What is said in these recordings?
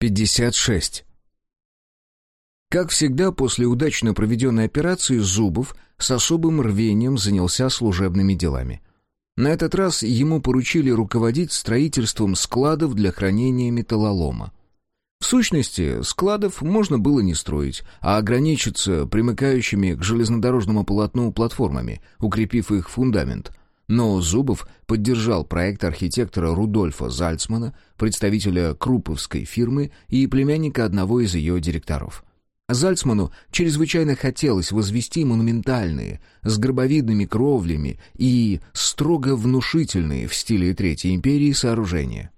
56. Как всегда, после удачно проведенной операции Зубов с особым рвением занялся служебными делами. На этот раз ему поручили руководить строительством складов для хранения металлолома. В сущности, складов можно было не строить, а ограничиться примыкающими к железнодорожному полотну платформами, укрепив их фундамент – но Зубов поддержал проект архитектора Рудольфа Зальцмана, представителя Круповской фирмы и племянника одного из ее директоров. Зальцману чрезвычайно хотелось возвести монументальные, с гробовидными кровлями и строго внушительные в стиле Третьей империи сооружения.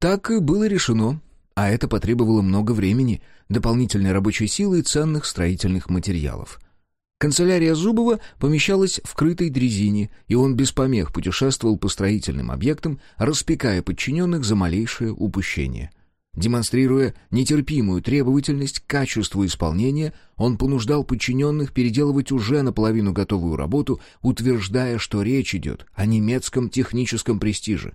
Так и было решено, а это потребовало много времени, дополнительной рабочей силы и ценных строительных материалов – Канцелярия Зубова помещалась в крытой дрезине, и он без помех путешествовал по строительным объектам, распекая подчиненных за малейшее упущение. Демонстрируя нетерпимую требовательность к качеству исполнения, он понуждал подчиненных переделывать уже наполовину готовую работу, утверждая, что речь идет о немецком техническом престиже.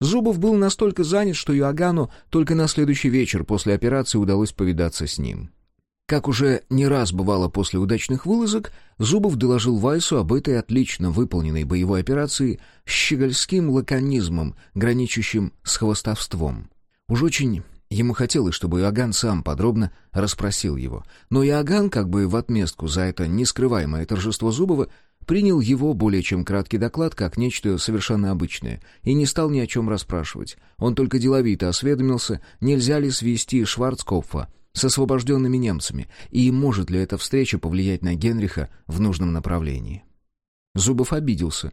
Зубов был настолько занят, что Иоганну только на следующий вечер после операции удалось повидаться с ним. Как уже не раз бывало после удачных вылазок, Зубов доложил Вайсу об этой отлично выполненной боевой операции с щегольским лаконизмом, граничащим с хвостовством. Уж очень ему хотелось, чтобы Иоганн сам подробно расспросил его. Но Иоганн, как бы в отместку за это нескрываемое торжество Зубова, принял его более чем краткий доклад как нечто совершенно обычное и не стал ни о чем расспрашивать. Он только деловито осведомился, нельзя ли свести Шварцкопфа с освобожденными немцами, и может ли эта встреча повлиять на Генриха в нужном направлении. Зубов обиделся.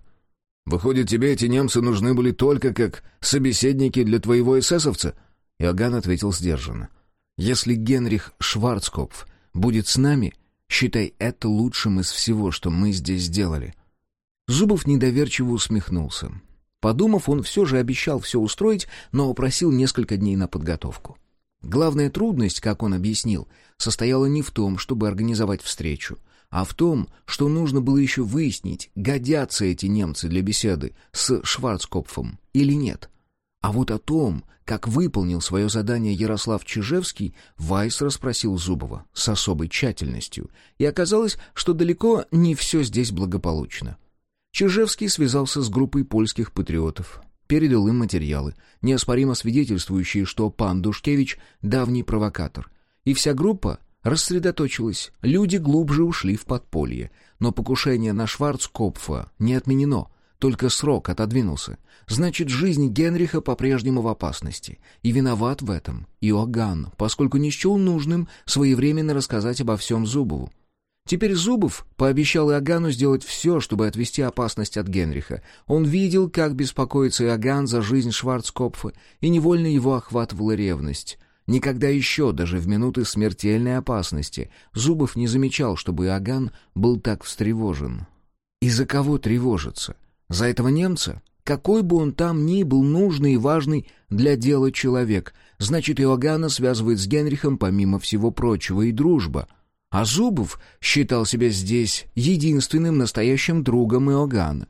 «Выходит, тебе эти немцы нужны были только как собеседники для твоего эсэсовца?» Иоганн ответил сдержанно. «Если Генрих Шварцкопф будет с нами, считай это лучшим из всего, что мы здесь сделали». Зубов недоверчиво усмехнулся. Подумав, он все же обещал все устроить, но упросил несколько дней на подготовку. Главная трудность, как он объяснил, состояла не в том, чтобы организовать встречу, а в том, что нужно было еще выяснить, годятся эти немцы для беседы с Шварцкопфом или нет. А вот о том, как выполнил свое задание Ярослав Чижевский, Вайс расспросил Зубова с особой тщательностью, и оказалось, что далеко не все здесь благополучно. Чижевский связался с группой польских патриотов, передал им материалы, неоспоримо свидетельствующие, что пан Душкевич — давний провокатор. И вся группа рассредоточилась, люди глубже ушли в подполье. Но покушение на Шварцкопфа не отменено, только срок отодвинулся. Значит, жизнь Генриха по-прежнему в опасности. И виноват в этом Иоганн, поскольку не счел нужным своевременно рассказать обо всем Зубову. Теперь Зубов пообещал Иоганну сделать все, чтобы отвести опасность от Генриха. Он видел, как беспокоится Иоганн за жизнь Шварцкопфа, и невольно его охватывала ревность. Никогда еще, даже в минуты смертельной опасности, Зубов не замечал, чтобы Иоганн был так встревожен. И за кого тревожиться? За этого немца? Какой бы он там ни был нужный и важный для дела человек, значит, Иоганна связывает с Генрихом, помимо всего прочего, и дружба — а Зубов считал себя здесь единственным настоящим другом Иоганна.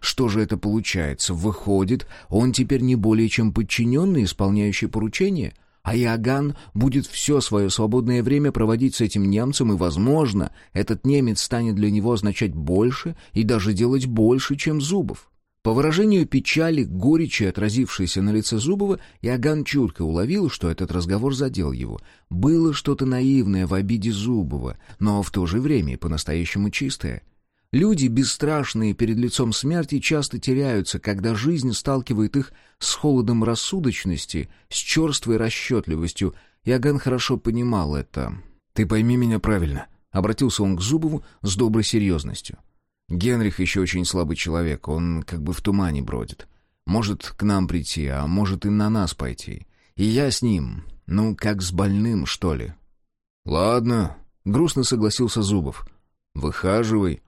Что же это получается? Выходит, он теперь не более чем подчиненный, исполняющий поручения? А Иоганн будет все свое свободное время проводить с этим немцем, и, возможно, этот немец станет для него означать больше и даже делать больше, чем Зубов. По выражению печали, горечи, отразившейся на лице Зубова, Иоганн чутко уловил, что этот разговор задел его. Было что-то наивное в обиде Зубова, но в то же время и по-настоящему чистое. Люди, бесстрашные перед лицом смерти, часто теряются, когда жизнь сталкивает их с холодом рассудочности, с черствой расчетливостью. Иоганн хорошо понимал это. «Ты пойми меня правильно», — обратился он к Зубову с доброй серьезностью. Генрих еще очень слабый человек, он как бы в тумане бродит. Может к нам прийти, а может и на нас пойти. И я с ним, ну, как с больным, что ли. «Ладно», — грустно согласился Зубов. «Выхаживай».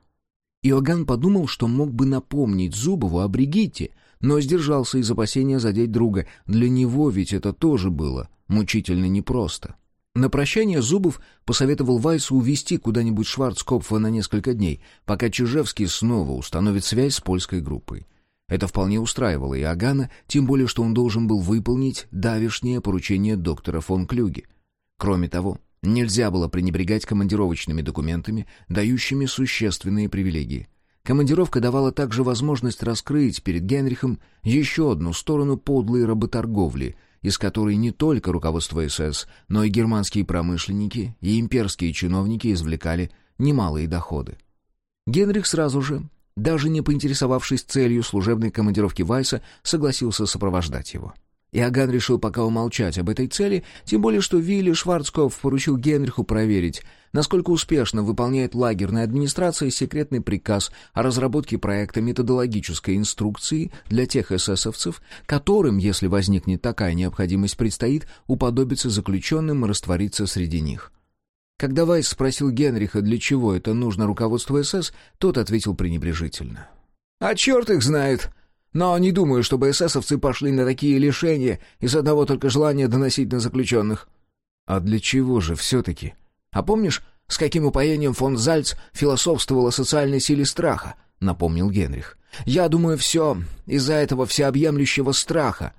Иоганн подумал, что мог бы напомнить Зубову о Бригитте, но сдержался из опасения задеть друга. Для него ведь это тоже было мучительно непросто. На прощание Зубов посоветовал Вайсу увезти куда-нибудь Шварцкопфа на несколько дней, пока Чижевский снова установит связь с польской группой. Это вполне устраивало Иоганна, тем более, что он должен был выполнить давешнее поручение доктора фон Клюге. Кроме того, нельзя было пренебрегать командировочными документами, дающими существенные привилегии. Командировка давала также возможность раскрыть перед Генрихом еще одну сторону подлой работорговли, из которой не только руководство СС, но и германские промышленники и имперские чиновники извлекали немалые доходы. Генрих сразу же даже не поинтересовавшись целью служебной командировки Вайса, согласился сопровождать его. Иоганн решил пока умолчать об этой цели, тем более что Вилли Шварцкопф поручил Генриху проверить, насколько успешно выполняет лагерная администрация секретный приказ о разработке проекта методологической инструкции для тех эсэсовцев, которым, если возникнет такая необходимость, предстоит уподобиться заключенным и раствориться среди них. Когда Вайс спросил Генриха, для чего это нужно руководству СС, тот ответил пренебрежительно. «А черт их знает! Но не думаю, чтобы эсэсовцы пошли на такие лишения из одного только желания доносить на заключенных». «А для чего же все-таки? А помнишь, с каким упоением фон Зальц философствовал о социальной силе страха?» — напомнил Генрих. «Я думаю, все из-за этого всеобъемлющего страха».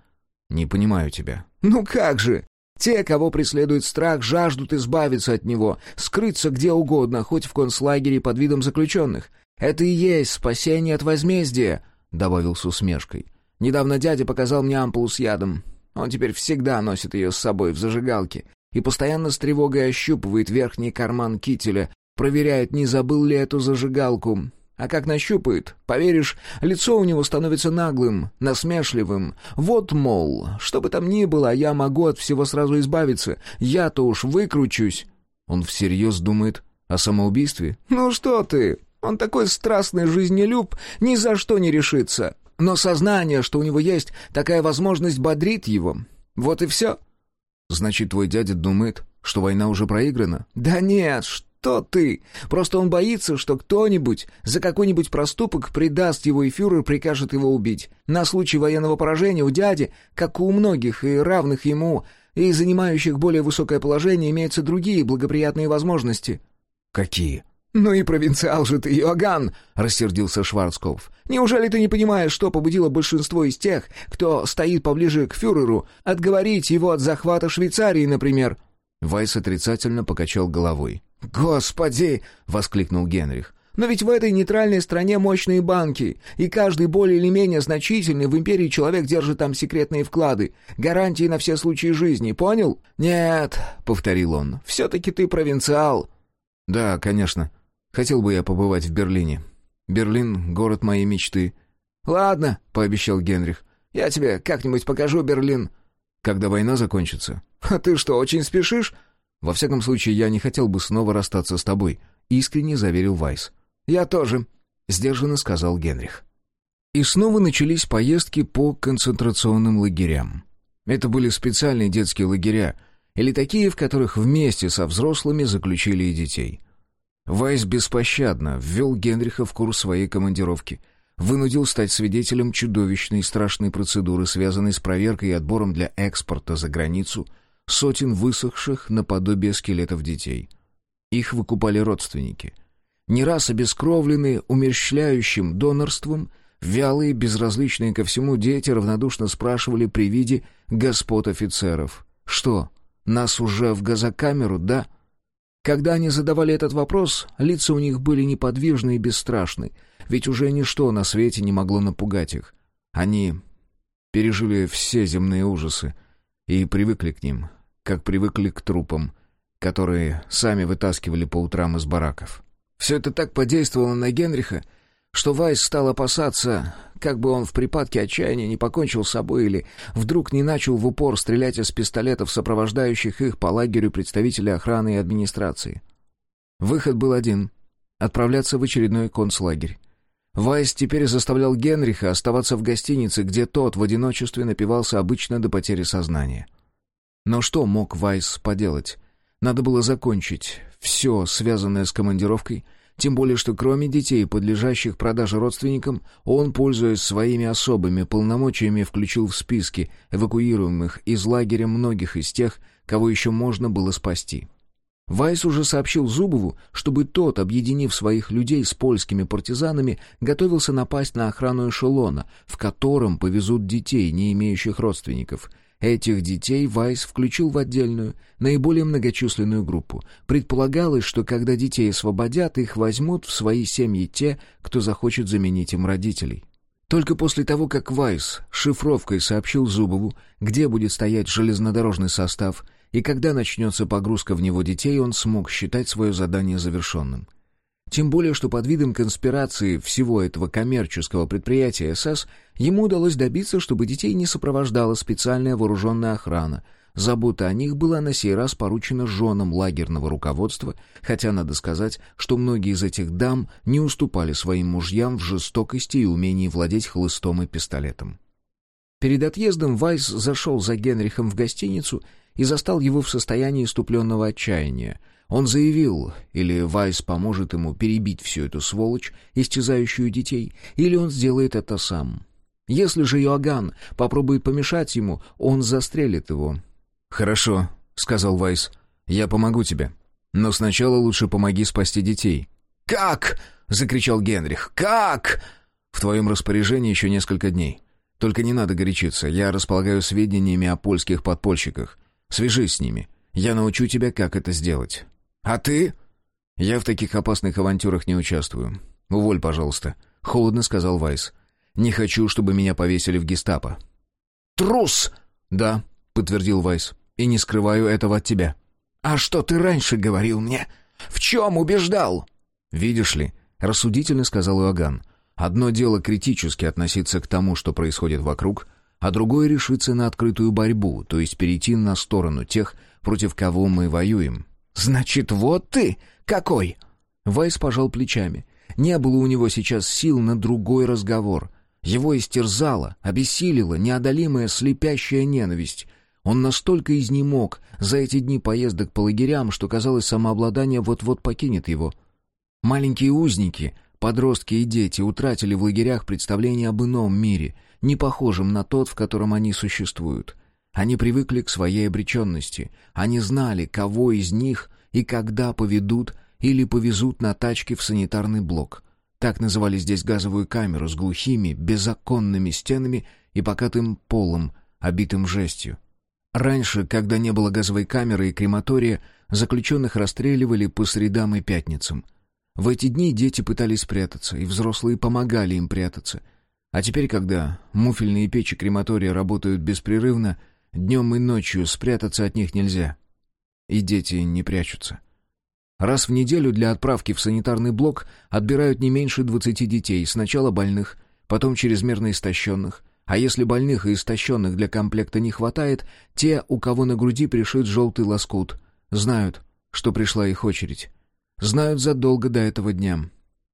«Не понимаю тебя». «Ну как же! Те, кого преследует страх, жаждут избавиться от него, скрыться где угодно, хоть в концлагере под видом заключенных. Это и есть спасение от возмездия», — добавил с усмешкой. «Недавно дядя показал мне ампулу с ядом. Он теперь всегда носит ее с собой в зажигалке и постоянно с тревогой ощупывает верхний карман кителя, проверяет, не забыл ли эту зажигалку. А как нащупает, поверишь, лицо у него становится наглым, насмешливым. Вот, мол, что бы там ни было, я могу от всего сразу избавиться. Я-то уж выкручусь. Он всерьез думает о самоубийстве? Ну что ты, он такой страстный жизнелюб, ни за что не решится. Но сознание, что у него есть такая возможность, бодрит его. Вот и все. Значит, твой дядя думает, что война уже проиграна? Да нет, что ты? Просто он боится, что кто-нибудь за какой-нибудь проступок предаст его, и фюрер прикажет его убить. На случай военного поражения у дяди, как у многих и равных ему, и занимающих более высокое положение, имеются другие благоприятные возможности». «Какие?» «Ну и провинциал же ты, Иоганн!» — рассердился Шварцкопф. «Неужели ты не понимаешь, что побудило большинство из тех, кто стоит поближе к фюреру, отговорить его от захвата Швейцарии, например?» Вайс отрицательно покачал головой. «Господи!» — воскликнул Генрих. «Но ведь в этой нейтральной стране мощные банки, и каждый более или менее значительный в империи человек держит там секретные вклады, гарантии на все случаи жизни, понял?» «Нет», — повторил он, — «все-таки ты провинциал». «Да, конечно. Хотел бы я побывать в Берлине. Берлин — город моей мечты». «Ладно», — пообещал Генрих, — «я тебе как-нибудь покажу Берлин». «Когда война закончится?» «А ты что, очень спешишь?» «Во всяком случае, я не хотел бы снова расстаться с тобой», — искренне заверил Вайс. «Я тоже», — сдержанно сказал Генрих. И снова начались поездки по концентрационным лагерям. Это были специальные детские лагеря, или такие, в которых вместе со взрослыми заключили и детей. Вайс беспощадно ввел Генриха в курс своей командировки, вынудил стать свидетелем чудовищной и страшной процедуры, связанной с проверкой и отбором для экспорта за границу — сотен высохших наподобие скелетов детей. Их выкупали родственники. Не раз обескровленные умерщвляющим донорством, вялые, безразличные ко всему дети равнодушно спрашивали при виде господ офицеров. «Что, нас уже в газокамеру, да?» Когда они задавали этот вопрос, лица у них были неподвижны и бесстрашны, ведь уже ничто на свете не могло напугать их. Они пережили все земные ужасы и привыкли к ним, как привыкли к трупам, которые сами вытаскивали по утрам из бараков. Все это так подействовало на Генриха, что Вайс стал опасаться, как бы он в припадке отчаяния не покончил с собой или вдруг не начал в упор стрелять из пистолетов, сопровождающих их по лагерю представителей охраны и администрации. Выход был один — отправляться в очередной концлагерь. Вайс теперь заставлял Генриха оставаться в гостинице, где тот в одиночестве напивался обычно до потери сознания. Но что мог Вайс поделать? Надо было закончить все, связанное с командировкой, тем более что кроме детей, подлежащих продаже родственникам, он, пользуясь своими особыми полномочиями, включил в списки эвакуируемых из лагеря многих из тех, кого еще можно было спасти. Вайс уже сообщил Зубову, чтобы тот, объединив своих людей с польскими партизанами, готовился напасть на охрану эшелона, в котором повезут детей, не имеющих родственников. Этих детей Вайс включил в отдельную, наиболее многочисленную группу. Предполагалось, что когда детей освободят, их возьмут в свои семьи те, кто захочет заменить им родителей. Только после того, как Вайс шифровкой сообщил Зубову, где будет стоять железнодорожный состав – и когда начнется погрузка в него детей, он смог считать свое задание завершенным. Тем более, что под видом конспирации всего этого коммерческого предприятия СС ему удалось добиться, чтобы детей не сопровождала специальная вооруженная охрана. Забота о них была на сей раз поручена женам лагерного руководства, хотя надо сказать, что многие из этих дам не уступали своим мужьям в жестокости и умении владеть хлыстом и пистолетом. Перед отъездом Вайс зашел за Генрихом в гостиницу и застал его в состоянии иступленного отчаяния. Он заявил, или Вайс поможет ему перебить всю эту сволочь, истязающую детей, или он сделает это сам. Если же Йоаган попробует помешать ему, он застрелит его. «Хорошо», — сказал Вайс, — «я помогу тебе. Но сначала лучше помоги спасти детей». «Как?» — закричал Генрих. «Как?» «В твоем распоряжении еще несколько дней. Только не надо горячиться, я располагаю сведениями о польских подпольщиках. Свяжись с ними. Я научу тебя, как это сделать. А ты? Я в таких опасных авантюрах не участвую. Уволь, пожалуйста, холодно сказал Вайс. Не хочу, чтобы меня повесили в Гестапо. Трус. Да, подтвердил Вайс. И не скрываю этого от тебя. А что ты раньше говорил мне? В чем убеждал? Видишь ли, рассудительно сказал Иоганн. Одно дело критически относиться к тому, что происходит вокруг, а другой решиться на открытую борьбу, то есть перейти на сторону тех, против кого мы воюем. «Значит, вот ты какой!» Вайс пожал плечами. Не было у него сейчас сил на другой разговор. Его истерзала, обессилила неодолимая слепящая ненависть. Он настолько изнемог за эти дни поездок по лагерям, что, казалось, самообладание вот-вот покинет его. Маленькие узники, подростки и дети утратили в лагерях представление об ином мире — не похожим на тот, в котором они существуют. Они привыкли к своей обреченности. Они знали, кого из них и когда поведут или повезут на тачке в санитарный блок. Так называли здесь газовую камеру с глухими, беззаконными стенами и покатым полом, обитым жестью. Раньше, когда не было газовой камеры и крематория, заключенных расстреливали по средам и пятницам. В эти дни дети пытались спрятаться, и взрослые помогали им прятаться — а теперь, когда муфельные печи крематория работают беспрерывно, днем и ночью спрятаться от них нельзя. И дети не прячутся. Раз в неделю для отправки в санитарный блок отбирают не меньше 20 детей, сначала больных, потом чрезмерно истощенных, а если больных и истощенных для комплекта не хватает, те, у кого на груди пришит желтый лоскут, знают, что пришла их очередь. Знают задолго до этого дня.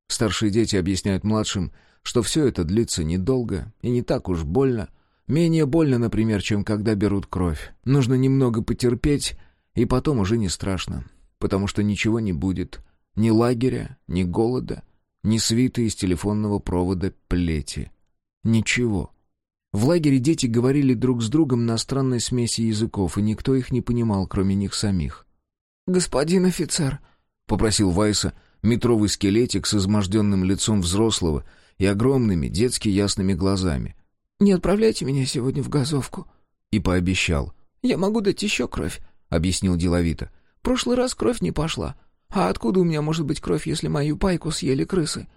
Старшие дети объясняют младшим, что все это длится недолго и не так уж больно. Менее больно, например, чем когда берут кровь. Нужно немного потерпеть, и потом уже не страшно, потому что ничего не будет. Ни лагеря, ни голода, ни свиты из телефонного провода плети. Ничего. В лагере дети говорили друг с другом на странной смеси языков, и никто их не понимал, кроме них самих. «Господин офицер», — попросил Вайса, метровый скелетик с изможденным лицом взрослого, и огромными детски ясными глазами. «Не отправляйте меня сегодня в газовку». И пообещал. «Я могу дать еще кровь», — объяснил деловито. «Прошлый раз кровь не пошла. А откуда у меня может быть кровь, если мою пайку съели крысы?»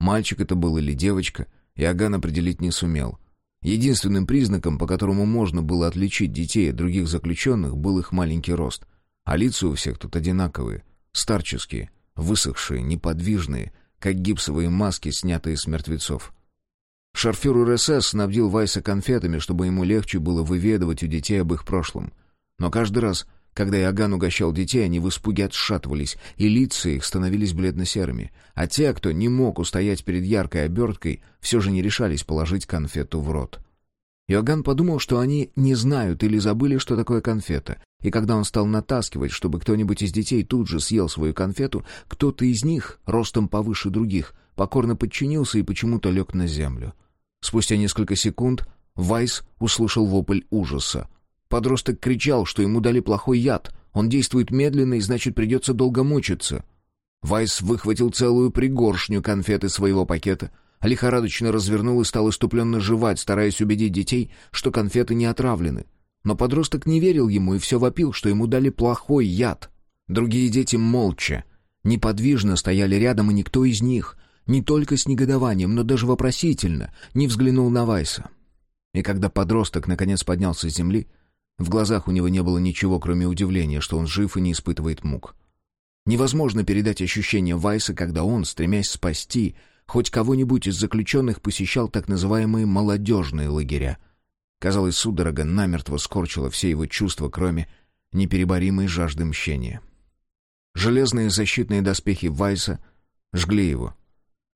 Мальчик это был или девочка, Иоганн определить не сумел. Единственным признаком, по которому можно было отличить детей от других заключенных, был их маленький рост. А лица у всех тут одинаковые, старческие, высохшие, неподвижные, как гипсовые маски, снятые с мертвецов. Шарфюр РСС снабдил Вайса конфетами, чтобы ему легче было выведывать у детей об их прошлом. Но каждый раз, когда Иоганн угощал детей, они в испуге отшатывались, и лица их становились бледно-серыми. А те, кто не мог устоять перед яркой оберткой, все же не решались положить конфету в рот. Иоганн подумал, что они не знают или забыли, что такое конфета, и когда он стал натаскивать, чтобы кто-нибудь из детей тут же съел свою конфету, кто-то из них, ростом повыше других, покорно подчинился и почему-то лег на землю. Спустя несколько секунд Вайс услышал вопль ужаса. Подросток кричал, что ему дали плохой яд. Он действует медленно и, значит, придется долго мучиться. Вайс выхватил целую пригоршню конфет из своего пакета, лихорадочно развернул и стал иступленно жевать, стараясь убедить детей, что конфеты не отравлены. Но подросток не верил ему и все вопил, что ему дали плохой яд. Другие дети молча, неподвижно стояли рядом, и никто из них, не только с негодованием, но даже вопросительно, не взглянул на Вайса. И когда подросток наконец поднялся с земли, в глазах у него не было ничего, кроме удивления, что он жив и не испытывает мук. Невозможно передать ощущение Вайса, когда он, стремясь спасти хоть кого-нибудь из заключенных, посещал так называемые «молодежные лагеря». Казалось, судорога намертво скорчила все его чувства, кроме непереборимой жажды мщения. Железные защитные доспехи Вайса жгли его.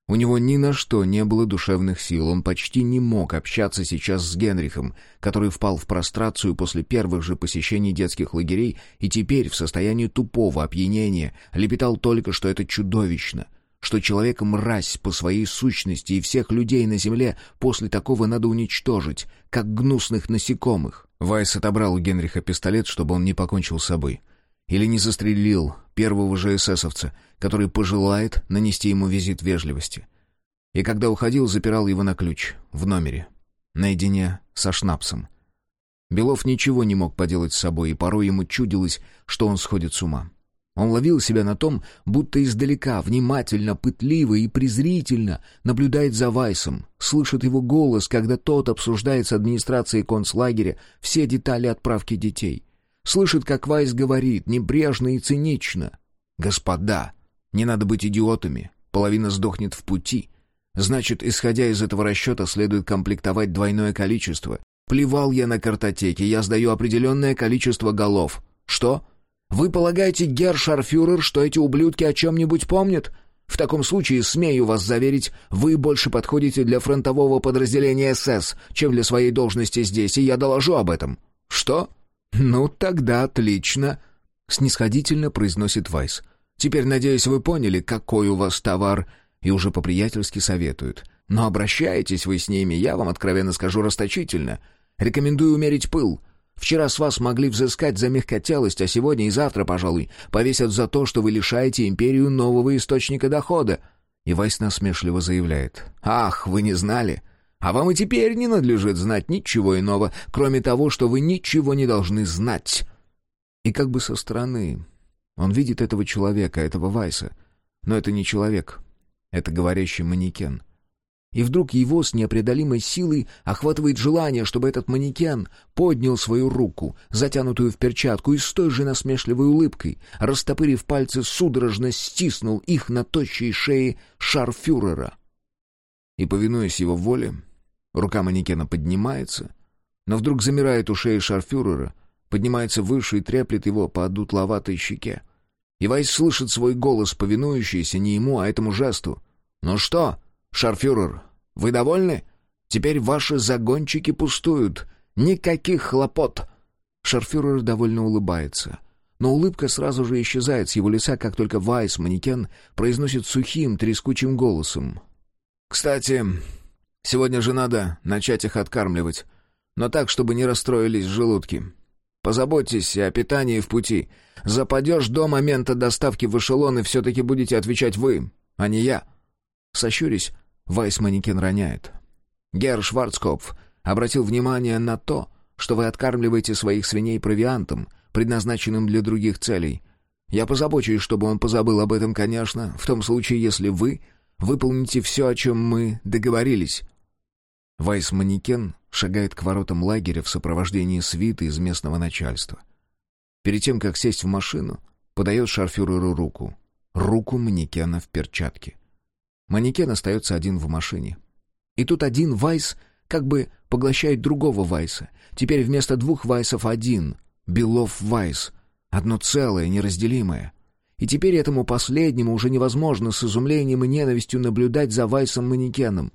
У него ни на что не было душевных сил, он почти не мог общаться сейчас с Генрихом, который впал в прострацию после первых же посещений детских лагерей и теперь в состоянии тупого опьянения лепетал только, что это чудовищно, что человек мразь по своей сущности и всех людей на земле после такого надо уничтожить, как гнусных насекомых. Вайс отобрал у Генриха пистолет, чтобы он не покончил с собой. Или не застрелил первого же эсэсовца, который пожелает нанести ему визит вежливости. И когда уходил, запирал его на ключ, в номере, наедине со шнапсом. Белов ничего не мог поделать с собой, и порой ему чудилось, что он сходит с ума. Он ловил себя на том, будто издалека, внимательно, пытливо и презрительно наблюдает за Вайсом, слышит его голос, когда тот обсуждает с администрацией концлагеря все детали отправки детей. Слышит, как Вайс говорит, небрежно и цинично. «Господа, не надо быть идиотами, половина сдохнет в пути. Значит, исходя из этого расчета, следует комплектовать двойное количество. Плевал я на картотеки, я сдаю определенное количество голов. Что?» Вы полагаете, гершарфюрер, что эти ублюдки о чем-нибудь помнят? В таком случае, смею вас заверить, вы больше подходите для фронтового подразделения СС, чем для своей должности здесь, и я доложу об этом». «Что? Ну, тогда отлично», — снисходительно произносит Вайс. «Теперь, надеюсь, вы поняли, какой у вас товар, и уже по-приятельски советуют. Но обращаетесь вы с ними, я вам откровенно скажу расточительно. Рекомендую умерить пыл». Вчера с вас могли взыскать за мягкотелость, а сегодня и завтра, пожалуй, повесят за то, что вы лишаете империю нового источника дохода». И Вайс насмешливо заявляет. «Ах, вы не знали? А вам и теперь не надлежит знать ничего иного, кроме того, что вы ничего не должны знать». И как бы со стороны он видит этого человека, этого Вайса. Но это не человек. Это говорящий манекен. И вдруг его с непреодолимой силой охватывает желание, чтобы этот манекен поднял свою руку, затянутую в перчатку, и с той же насмешливой улыбкой, растопырив пальцы, судорожно стиснул их на тощей шее шарфюрера. И, повинуясь его воле, рука манекена поднимается, но вдруг замирает у шеи шарфюрера, поднимается выше и треплет его по дутловатой щеке. И Вайс слышит свой голос, повинующийся не ему, а этому жесту. «Ну что?» «Шарфюрер, вы довольны? Теперь ваши загончики пустуют. Никаких хлопот!» Шарфюрер довольно улыбается. Но улыбка сразу же исчезает с его лица, как только Вайс, манекен, произносит сухим, трескучим голосом. «Кстати, сегодня же надо начать их откармливать, но так, чтобы не расстроились желудки. Позаботьтесь о питании в пути. За падеж до момента доставки в эшелоны все-таки будете отвечать вы, а не я». Сощурясь, Вайс-манекен роняет. Герр Шварцкопф обратил внимание на то, что вы откармливаете своих свиней провиантом, предназначенным для других целей. Я позабочусь, чтобы он позабыл об этом, конечно, в том случае, если вы выполните все, о чем мы договорились». Вайс-манекен шагает к воротам лагеря в сопровождении свиты из местного начальства. Перед тем, как сесть в машину, подает шарфюреру руку. Руку манекена в перчатке. Манекен остается один в машине. И тут один Вайс как бы поглощает другого Вайса. Теперь вместо двух Вайсов один. Белов Вайс. Одно целое, неразделимое. И теперь этому последнему уже невозможно с изумлением и ненавистью наблюдать за Вайсом-манекеном.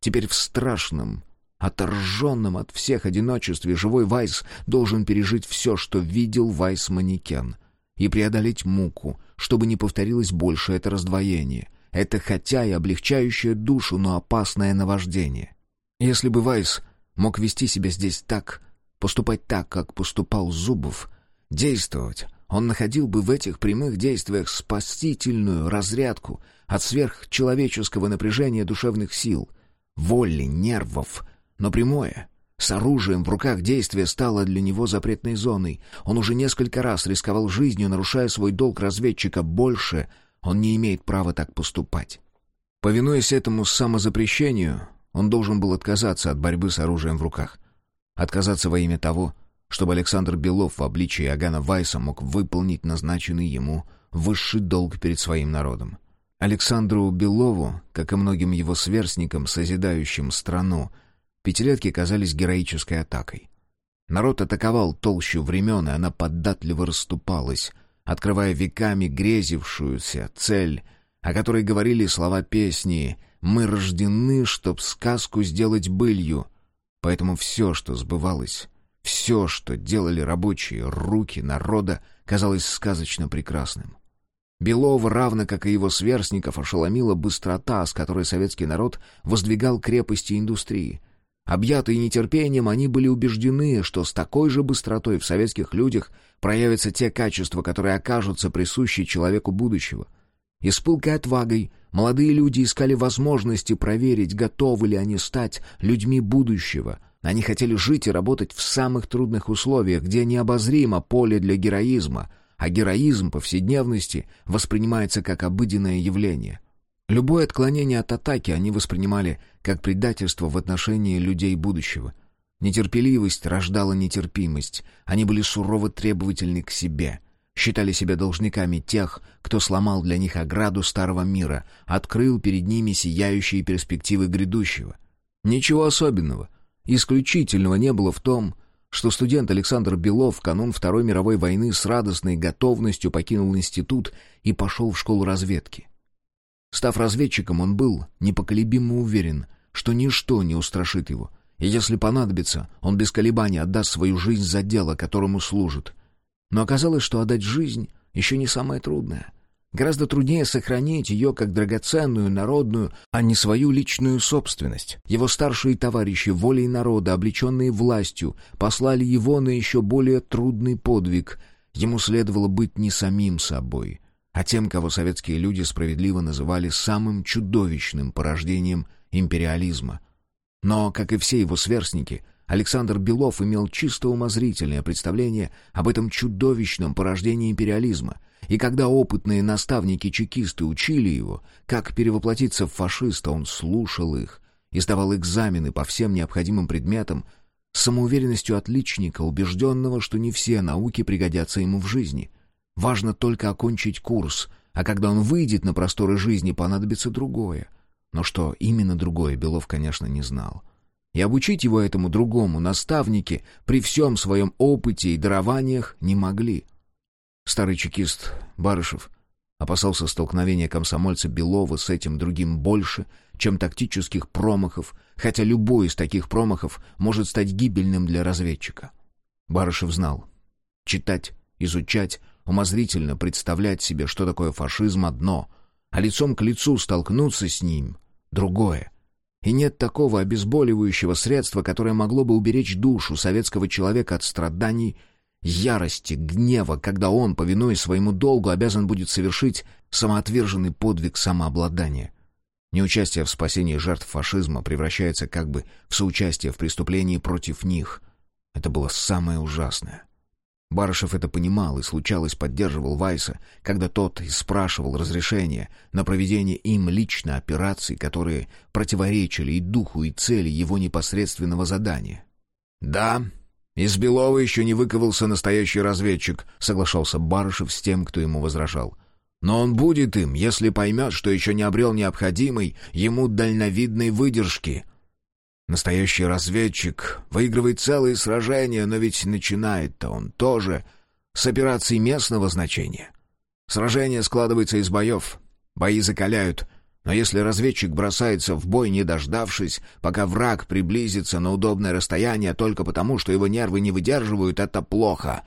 Теперь в страшном, отторженном от всех одиночестве живой Вайс должен пережить все, что видел Вайс-манекен, и преодолеть муку, чтобы не повторилось больше это раздвоение — это хотя и облегчающее душу, но опасное наваждение. Если бы Вайс мог вести себя здесь так, поступать так, как поступал Зубов, действовать, он находил бы в этих прямых действиях спасительную разрядку от сверхчеловеческого напряжения душевных сил, воли, нервов. Но прямое, с оружием в руках действие стало для него запретной зоной. Он уже несколько раз рисковал жизнью, нарушая свой долг разведчика. Больше он не имеет права так поступать. Повинуясь этому самозапрещению, он должен был отказаться от борьбы с оружием в руках. Отказаться во имя того, чтобы Александр Белов в обличии Агана Вайса мог выполнить назначенный ему высший долг перед своим народом. Александру Белову, как и многим его сверстникам, созидающим страну, пятилетки казались героической атакой. Народ атаковал толщу времен, и она податливо расступалась, открывая веками грезившуюся цель, о которой говорили слова песни «Мы рождены, чтоб сказку сделать былью», поэтому все, что сбывалось, все, что делали рабочие руки народа, казалось сказочно прекрасным. Белова, равно как и его сверстников, ошеломила быстрота, с которой советский народ воздвигал крепости индустрии. Объятые нетерпением, они были убеждены, что с такой же быстротой в советских людях проявятся те качества, которые окажутся присущи человеку будущего. И с пылкой отвагой молодые люди искали возможности проверить, готовы ли они стать людьми будущего — они хотели жить и работать в самых трудных условиях, где необозримо поле для героизма, а героизм повседневности воспринимается как обыденное явление. Любое отклонение от атаки они воспринимали как предательство в отношении людей будущего. Нетерпеливость рождала нетерпимость, они были сурово требовательны к себе — считали себя должниками тех, кто сломал для них ограду старого мира, открыл перед ними сияющие перспективы грядущего. Ничего особенного — Исключительного не было в том, что студент Александр Белов в канун Второй мировой войны с радостной готовностью покинул институт и пошел в школу разведки. Став разведчиком, он был непоколебимо уверен, что ничто не устрашит его, и если понадобится, он без колебаний отдаст свою жизнь за дело, которому служит. Но оказалось, что отдать жизнь еще не самое трудное — Гораздо труднее сохранить ее как драгоценную народную, а не свою личную собственность. Его старшие товарищи, волей народа, облеченные властью, послали его на еще более трудный подвиг. Ему следовало быть не самим собой, а тем, кого советские люди справедливо называли самым чудовищным порождением империализма. Но, как и все его сверстники, Александр Белов имел чисто умозрительное представление об этом чудовищном порождении империализма — и когда опытные наставники-чекисты учили его, как перевоплотиться в фашиста, он слушал их и сдавал экзамены по всем необходимым предметам с самоуверенностью отличника, убежденного, что не все науки пригодятся ему в жизни. Важно только окончить курс, а когда он выйдет на просторы жизни, понадобится другое. Но что именно другое, Белов, конечно, не знал. И обучить его этому другому наставники при всем своем опыте и дарованиях не могли. Старый чекист Барышев опасался столкновения комсомольца Белова с этим другим больше, чем тактических промахов, хотя любой из таких промахов может стать гибельным для разведчика. Барышев знал. Читать, изучать, умозрительно представлять себе, что такое фашизм — одно, а лицом к лицу столкнуться с ним — другое. И нет такого обезболивающего средства, которое могло бы уберечь душу советского человека от страданий ярости, гнева, когда он, повинуясь своему долгу, обязан будет совершить самоотверженный подвиг самообладания. Неучастие в спасении жертв фашизма превращается как бы в соучастие в преступлении против них. Это было самое ужасное. Барышев это понимал и, случалось, поддерживал Вайса, когда тот спрашивал разрешения на проведение им лично операций, которые противоречили и духу, и цели его непосредственного задания. «Да, «Из Белова еще не выковался настоящий разведчик», — соглашался Барышев с тем, кто ему возражал. «Но он будет им, если поймет, что еще не обрел необходимой ему дальновидной выдержки». Настоящий разведчик выигрывает целые сражения, но ведь начинает-то он тоже с операций местного значения. Сражение складывается из боев. Бои закаляют, но если разведчик бросается в бой, не дождавшись, пока враг приблизится на удобное расстояние только потому, что его нервы не выдерживают, это плохо.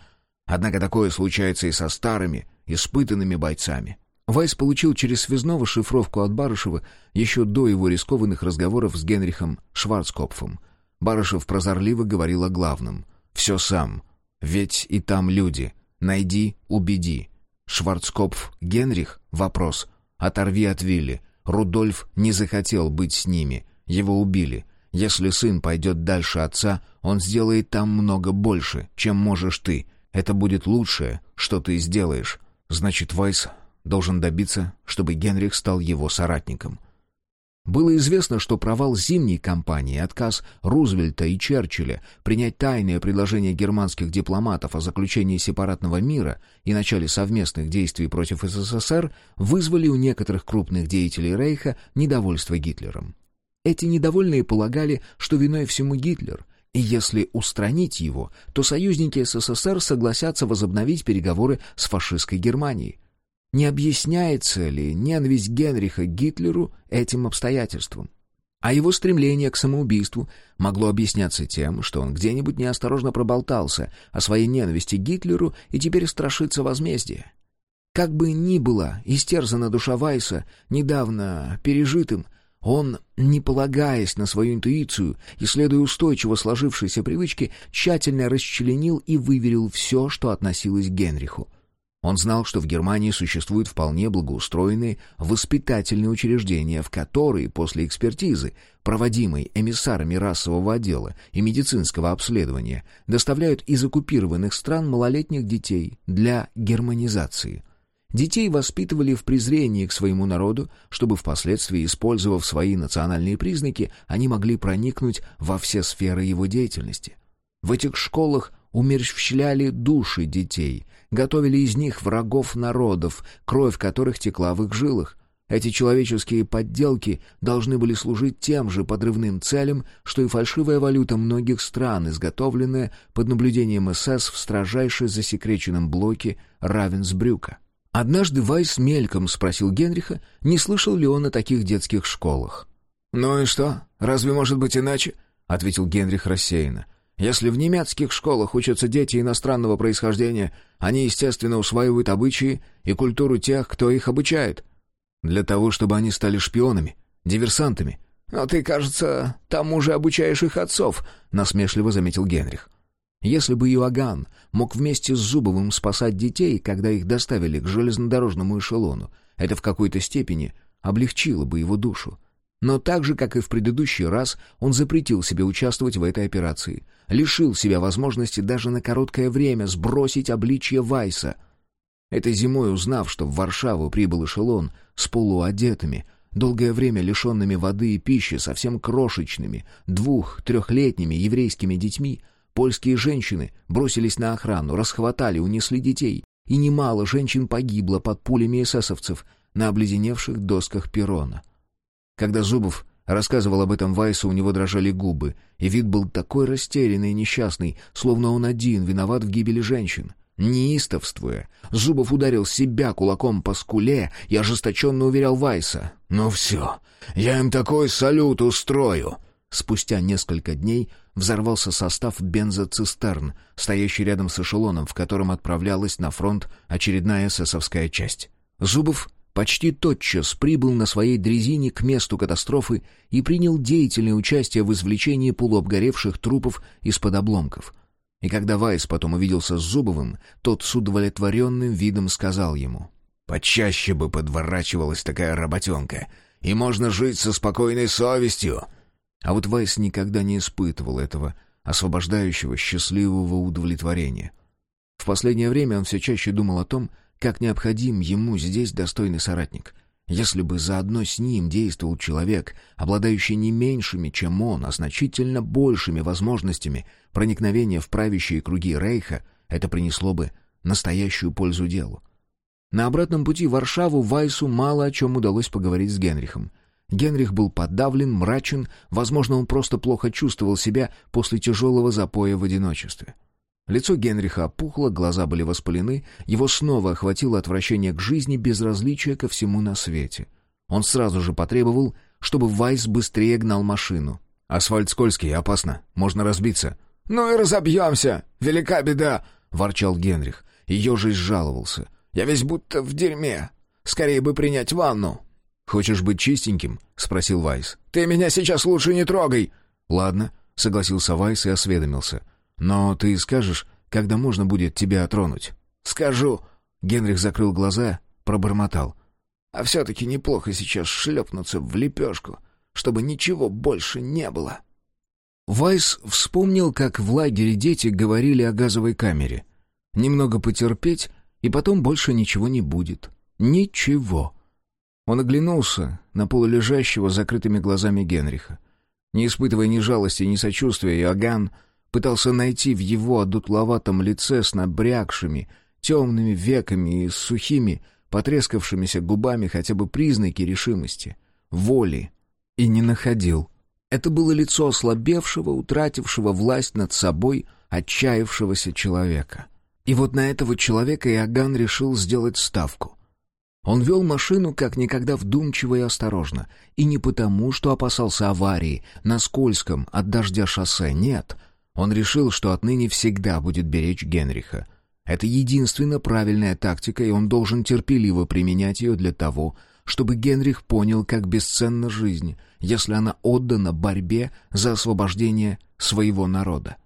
Однако такое случается и со старыми, испытанными бойцами. Вайс получил через связного шифровку от Барышева еще до его рискованных разговоров с Генрихом Шварцкопфом. Барышев прозорливо говорил о главном. «Все сам. Ведь и там люди. Найди, убеди. Шварцкопф Генрих — вопрос. Оторви от Вилли. Рудольф не захотел быть с ними. Его убили. Если сын пойдет дальше отца, он сделает там много больше, чем можешь ты. Это будет лучшее, что ты сделаешь. Значит, Вайс должен добиться, чтобы Генрих стал его соратником. Было известно, что провал зимней кампании, отказ Рузвельта и Черчилля принять тайное предложение германских дипломатов о заключении сепаратного мира и начале совместных действий против СССР вызвали у некоторых крупных деятелей Рейха недовольство Гитлером. Эти недовольные полагали, что виной всему Гитлер, и если устранить его, то союзники СССР согласятся возобновить переговоры с фашистской Германией. Не объясняется ли ненависть Генриха Гитлеру этим обстоятельством? А его стремление к самоубийству могло объясняться тем, что он где-нибудь неосторожно проболтался о своей ненависти Гитлеру и теперь страшится возмездия. Как бы ни была истерзана душа Вайса недавно пережитым, он, не полагаясь на свою интуицию и следуя устойчиво сложившейся привычке, тщательно расчленил и выверил все, что относилось к Генриху. Он знал, что в Германии существуют вполне благоустроенные воспитательные учреждения, в которые после экспертизы, проводимой эмиссарами расового отдела и медицинского обследования, доставляют из оккупированных стран малолетних детей для германизации. Детей воспитывали в презрении к своему народу, чтобы впоследствии, использовав свои национальные признаки, они могли проникнуть во все сферы его деятельности. В этих школах умерщвляли души детей, готовили из них врагов народов, кровь которых текла в их жилах. Эти человеческие подделки должны были служить тем же подрывным целям, что и фальшивая валюта многих стран, изготовленная под наблюдением СС в строжайше засекреченном блоке Равенсбрюка. Однажды Вайс мельком спросил Генриха, не слышал ли он о таких детских школах. «Ну и что? Разве может быть иначе?» — ответил Генрих рассеянно. Если в немецких школах учатся дети иностранного происхождения, они, естественно, усваивают обычаи и культуру тех, кто их обучает. Для того, чтобы они стали шпионами, диверсантами. «Но ты, кажется, тому же обучаешь их отцов», — насмешливо заметил Генрих. Если бы Иоганн мог вместе с Зубовым спасать детей, когда их доставили к железнодорожному эшелону, это в какой-то степени облегчило бы его душу. Но так же, как и в предыдущий раз, он запретил себе участвовать в этой операции. Лишил себя возможности даже на короткое время сбросить обличье Вайса. Этой зимой, узнав, что в Варшаву прибыл эшелон с полуодетыми, долгое время лишенными воды и пищи, совсем крошечными, двух-трехлетними еврейскими детьми, польские женщины бросились на охрану, расхватали, унесли детей, и немало женщин погибло под пулями эсэсовцев на обледеневших досках перрона. Когда Зубов рассказывал об этом Вайсу, у него дрожали губы, и вид был такой растерянный и несчастный, словно он один виноват в гибели женщин. Неистовствуя, Зубов ударил себя кулаком по скуле и ожесточенно уверял Вайса. «Ну все, я им такой салют устрою!» Спустя несколько дней взорвался состав бензоцистерн, стоящий рядом с эшелоном, в котором отправлялась на фронт очередная эсэсовская часть. Зубов почти тотчас прибыл на своей дрезине к месту катастрофы и принял деятельное участие в извлечении полуобгоревших трупов из-под обломков. И когда Вайс потом увиделся с Зубовым, тот с удовлетворенным видом сказал ему, «Почаще бы подворачивалась такая работенка, и можно жить со спокойной совестью». А вот Вайс никогда не испытывал этого освобождающего, счастливого удовлетворения. В последнее время он все чаще думал о том, как необходим ему здесь достойный соратник. Если бы заодно с ним действовал человек, обладающий не меньшими, чем он, а значительно большими возможностями проникновения в правящие круги Рейха, это принесло бы настоящую пользу делу. На обратном пути в Варшаву Вайсу мало о чем удалось поговорить с Генрихом. Генрих был подавлен, мрачен, возможно, он просто плохо чувствовал себя после тяжелого запоя в одиночестве. Лицо Генриха опухло, глаза были воспалены, его снова охватило отвращение к жизни, безразличие ко всему на свете. Он сразу же потребовал, чтобы Вайс быстрее гнал машину. «Асфальт скользкий, опасно, можно разбиться». «Ну и разобьемся! Велика беда!» — ворчал Генрих. Ежись жаловался. «Я весь будто в дерьме. Скорее бы принять ванну». «Хочешь быть чистеньким?» — спросил Вайс. «Ты меня сейчас лучше не трогай!» «Ладно», — согласился Вайс и осведомился. Но ты скажешь, когда можно будет тебя тронуть?» скажу». Генрих закрыл глаза, пробормотал. «А все-таки неплохо сейчас шлепнуться в лепешку, чтобы ничего больше не было». Вайс вспомнил, как в лагере дети говорили о газовой камере. Немного потерпеть, и потом больше ничего не будет. Ничего. Он оглянулся на полулежащего с закрытыми глазами Генриха. Не испытывая ни жалости, ни сочувствия, Иоганн пытался найти в его одутловатом лице с набрякшими, темными веками и сухими, потрескавшимися губами хотя бы признаки решимости, воли, и не находил. Это было лицо ослабевшего, утратившего власть над собой, отчаявшегося человека. И вот на этого человека Иоганн решил сделать ставку. Он вел машину как никогда вдумчиво и осторожно, и не потому, что опасался аварии на скользком от дождя шоссе, нет. Он решил, что отныне всегда будет беречь Генриха. Это единственно правильная тактика, и он должен терпеливо применять ее для того, чтобы Генрих понял, как бесценна жизнь, если она отдана борьбе за освобождение своего народа.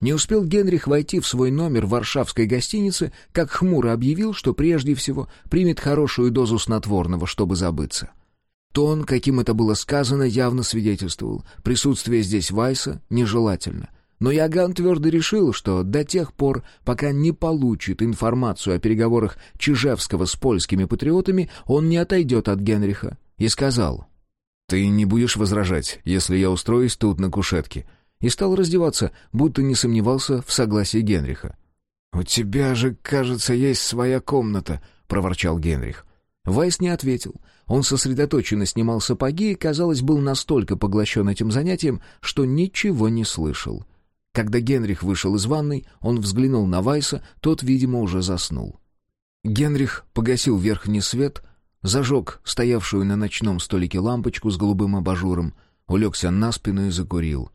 Не успел Генрих войти в свой номер в варшавской гостинице, как хмуро объявил, что прежде всего примет хорошую дозу снотворного, чтобы забыться. Тон, каким это было сказано, явно свидетельствовал. Присутствие здесь Вайса нежелательно. Но Яган твердо решил, что до тех пор, пока не получит информацию о переговорах Чижевского с польскими патриотами, он не отойдет от Генриха. И сказал, «Ты не будешь возражать, если я устроюсь тут на кушетке и стал раздеваться, будто не сомневался в согласии Генриха. «У тебя же, кажется, есть своя комната», — проворчал Генрих. Вайс не ответил. Он сосредоточенно снимал сапоги и, казалось, был настолько поглощен этим занятием, что ничего не слышал. Когда Генрих вышел из ванной, он взглянул на Вайса, тот, видимо, уже заснул. Генрих погасил верхний свет, зажег стоявшую на ночном столике лампочку с голубым абажуром, улегся на спину и закурил.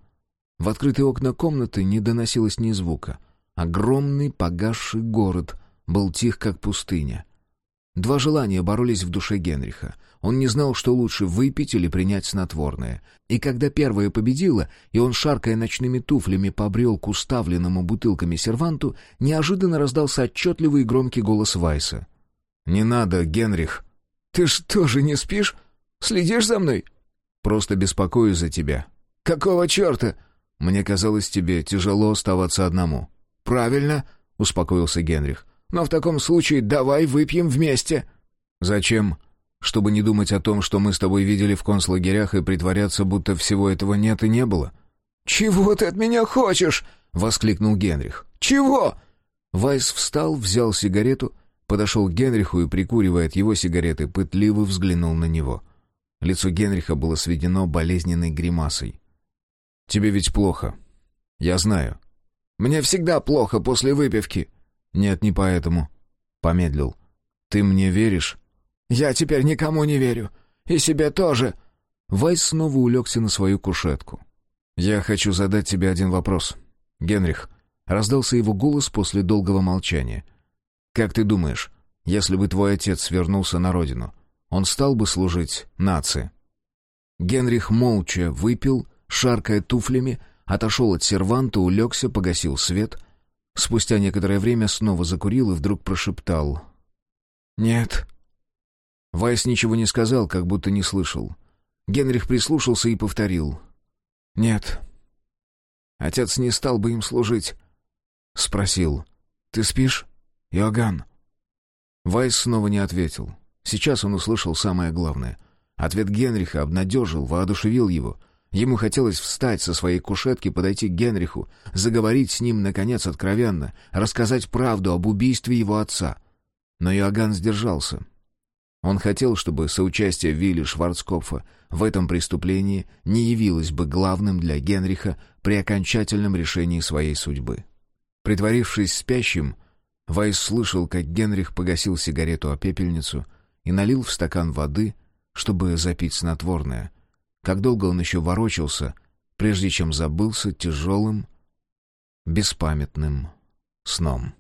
В открытые окна комнаты не доносилось ни звука. Огромный погасший город был тих, как пустыня. Два желания боролись в душе Генриха. Он не знал, что лучше выпить или принять снотворное. И когда первое победило, и он, шаркая ночными туфлями, побрел к уставленному бутылками серванту, неожиданно раздался отчетливый и громкий голос Вайса. «Не надо, Генрих!» «Ты что же не спишь? Следишь за мной?» «Просто беспокоюсь за тебя». «Какого черта?» Мне казалось, тебе тяжело оставаться одному». «Правильно», — успокоился Генрих. «Но в таком случае давай выпьем вместе». «Зачем?» «Чтобы не думать о том, что мы с тобой видели в концлагерях и притворяться, будто всего этого нет и не было». «Чего ты от меня хочешь?» — воскликнул Генрих. «Чего?» Вайс встал, взял сигарету, подошел к Генриху и, прикуривая от его сигареты, пытливо взглянул на него. Лицо Генриха было сведено болезненной гримасой. Тебе ведь плохо. Я знаю. Мне всегда плохо после выпивки. Нет, не поэтому. Помедлил. Ты мне веришь? Я теперь никому не верю. И себе тоже. Вайс снова улегся на свою кушетку. Я хочу задать тебе один вопрос. Генрих. Раздался его голос после долгого молчания. Как ты думаешь, если бы твой отец вернулся на родину, он стал бы служить нации? Генрих молча выпил шаркая туфлями, отошел от серванта, улегся, погасил свет. Спустя некоторое время снова закурил и вдруг прошептал. «Нет». Вайс ничего не сказал, как будто не слышал. Генрих прислушался и повторил. «Нет». Отец не стал бы им служить. Спросил. «Ты спишь, Иоганн?» Вайс снова не ответил. Сейчас он услышал самое главное. Ответ Генриха обнадежил, воодушевил его — Ему хотелось встать со своей кушетки, подойти к Генриху, заговорить с ним, наконец, откровенно, рассказать правду об убийстве его отца. Но Иоганн сдержался. Он хотел, чтобы соучастие Вилли Шварцкопфа в этом преступлении не явилось бы главным для Генриха при окончательном решении своей судьбы. Притворившись спящим, Вайс слышал, как Генрих погасил сигарету о пепельницу и налил в стакан воды, чтобы запить снотворное — как долго он еще ворочался, прежде чем забылся тяжелым, беспамятным сном.